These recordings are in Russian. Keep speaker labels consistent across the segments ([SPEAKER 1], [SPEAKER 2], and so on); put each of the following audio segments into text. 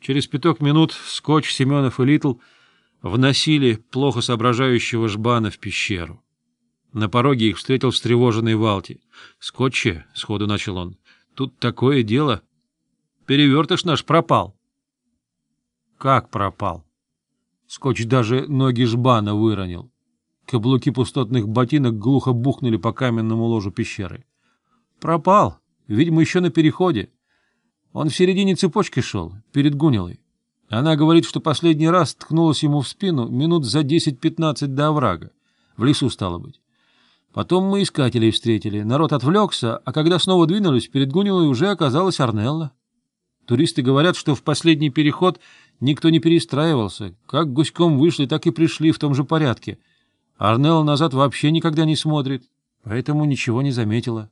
[SPEAKER 1] Через пяток минут Скотч, Семенов и Литл вносили плохо соображающего жбана в пещеру. На пороге их встретил встревоженный Валти. «Скотче», — сходу начал он, — «тут такое дело. Перевертыш наш пропал». «Как пропал?» Скотч даже ноги жбана выронил. Каблуки пустотных ботинок глухо бухнули по каменному ложу пещеры. «Пропал. Видимо, еще на переходе». Он в середине цепочки шел, перед Гунилой. Она говорит, что последний раз ткнулась ему в спину минут за 10-15 до оврага. В лесу стало быть. Потом мы искателей встретили. Народ отвлекся, а когда снова двинулись, перед Гунилой уже оказалась Арнелла. Туристы говорят, что в последний переход никто не перестраивался. Как гуськом вышли, так и пришли в том же порядке. Арнелла назад вообще никогда не смотрит, поэтому ничего не заметила.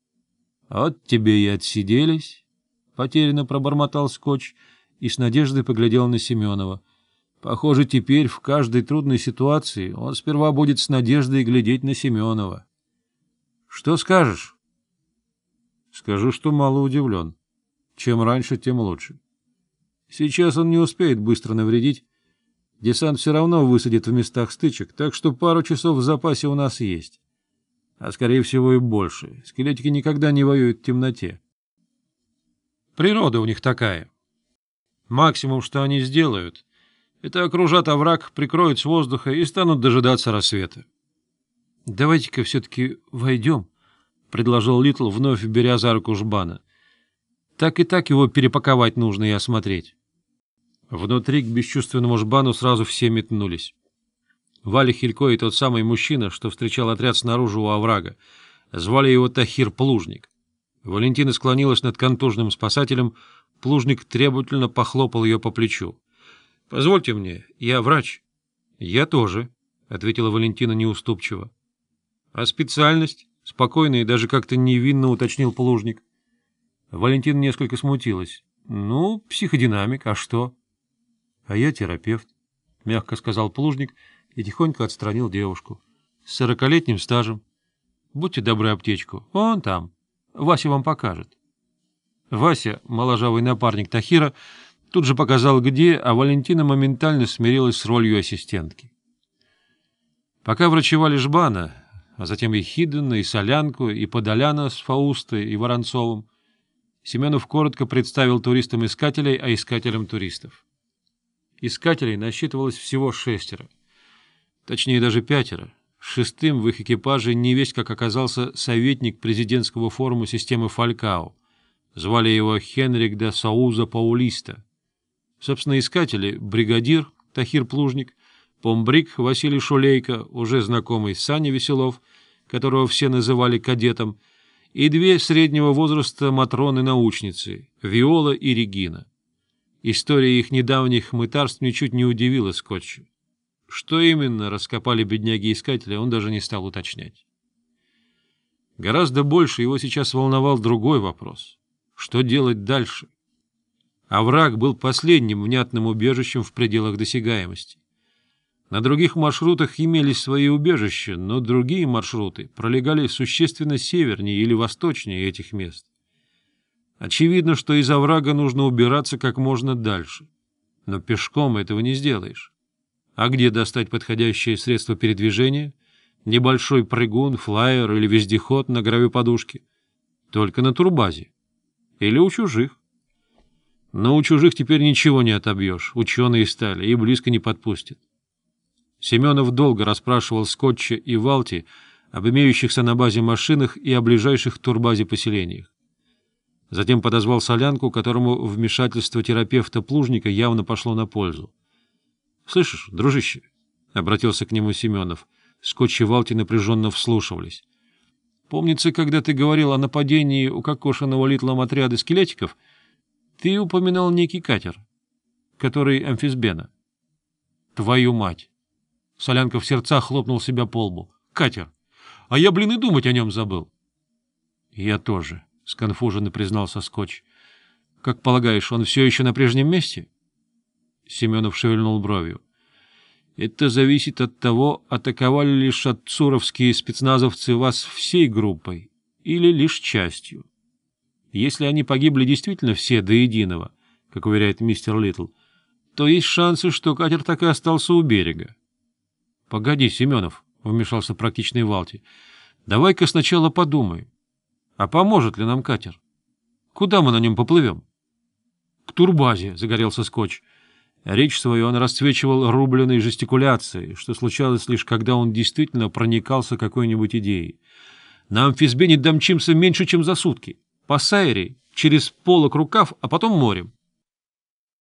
[SPEAKER 1] — Вот тебе и отсиделись потерянно пробормотал скотч и с надеждой поглядел на Семенова. Похоже, теперь в каждой трудной ситуации он сперва будет с надеждой глядеть на Семенова. — Что скажешь? — Скажу, что мало удивлен. Чем раньше, тем лучше. Сейчас он не успеет быстро навредить. Десант все равно высадит в местах стычек, так что пару часов в запасе у нас есть. А, скорее всего, и больше. Скелетики никогда не воюют в темноте. Природа у них такая. Максимум, что они сделают, это окружат овраг, прикроют с воздуха и станут дожидаться рассвета. — Давайте-ка все-таки войдем, — предложил Литл, вновь беря за руку жбана. — Так и так его перепаковать нужно и осмотреть. Внутри к бесчувственному жбану сразу все метнулись. Валя Хилько и тот самый мужчина, что встречал отряд снаружи у оврага, звали его Тахир Плужник. Валентина склонилась над контужным спасателем. Плужник требовательно похлопал ее по плечу. — Позвольте мне, я врач. — Я тоже, — ответила Валентина неуступчиво. — А специальность? — спокойно и даже как-то невинно уточнил Плужник. Валентина несколько смутилась. — Ну, психодинамик, а что? — А я терапевт, — мягко сказал Плужник и тихонько отстранил девушку. — С сорокалетним стажем. Будьте добры аптечку, вон там. — Вася вам покажет. Вася, моложавый напарник Тахира, тут же показал где, а Валентина моментально смирилась с ролью ассистентки. Пока врачевали Жбана, а затем и Хидена, и Солянку, и Подоляна с Фаустой и Воронцовым, Семенов коротко представил туристам искателей, а искателям туристов. Искателей насчитывалось всего шестеро, точнее даже пятеро — шестым в их экипаже невесть как оказался советник президентского форума системы Фалькао. Звали его Хенрик де Сауза Паулиста. Собственно, искатели — бригадир Тахир Плужник, помбрик Василий Шулейко, уже знакомый Саня Веселов, которого все называли кадетом, и две среднего возраста матроны-научницы — Виола и Регина. История их недавних мытарств ничуть не удивила Скотчу. Что именно раскопали бедняги-искатели, он даже не стал уточнять. Гораздо больше его сейчас волновал другой вопрос. Что делать дальше? А Овраг был последним внятным убежищем в пределах досягаемости. На других маршрутах имелись свои убежища, но другие маршруты пролегали существенно севернее или восточнее этих мест. Очевидно, что из оврага нужно убираться как можно дальше. Но пешком этого не сделаешь. А где достать подходящее средство передвижения? Небольшой прыгун, флайер или вездеход на гравиподушке? Только на турбазе. Или у чужих. Но у чужих теперь ничего не отобьешь, ученые стали, и близко не подпустят. Семенов долго расспрашивал Скотча и Валти об имеющихся на базе машинах и о ближайших турбазе поселениях. Затем подозвал солянку, которому вмешательство терапевта Плужника явно пошло на пользу. Слышишь, дружище, — обратился к нему Семенов, Скотч и Валти напряженно вслушивались. Помнится, когда ты говорил о нападении у кокошенного литлом отряда скелетиков, ты упоминал некий катер, который амфисбена. Твою мать! Солянка в сердцах хлопнул себя по лбу. Катер! А я, блин, и думать о нем забыл. Я тоже, — сконфуженно признался Скотч. Как полагаешь, он все еще на прежнем месте? — Семенов шевельнул бровью. Это зависит от того, атаковали ли шатцуровские спецназовцы вас всей группой или лишь частью. Если они погибли действительно все до единого, как уверяет мистер Литл, то есть шансы, что катер так и остался у берега. — Погоди, Семенов, — вмешался практичный Валти, — давай-ка сначала подумаем. А поможет ли нам катер? Куда мы на нем поплывем? — К турбазе, — загорелся Скотч. Речь свою он расцвечивал рубленой жестикуляцией, что случалось лишь когда он действительно проникался какой-нибудь идеей. На амфисбене домчимся меньше, чем за сутки. По Сайре, через полок рукав, а потом морем.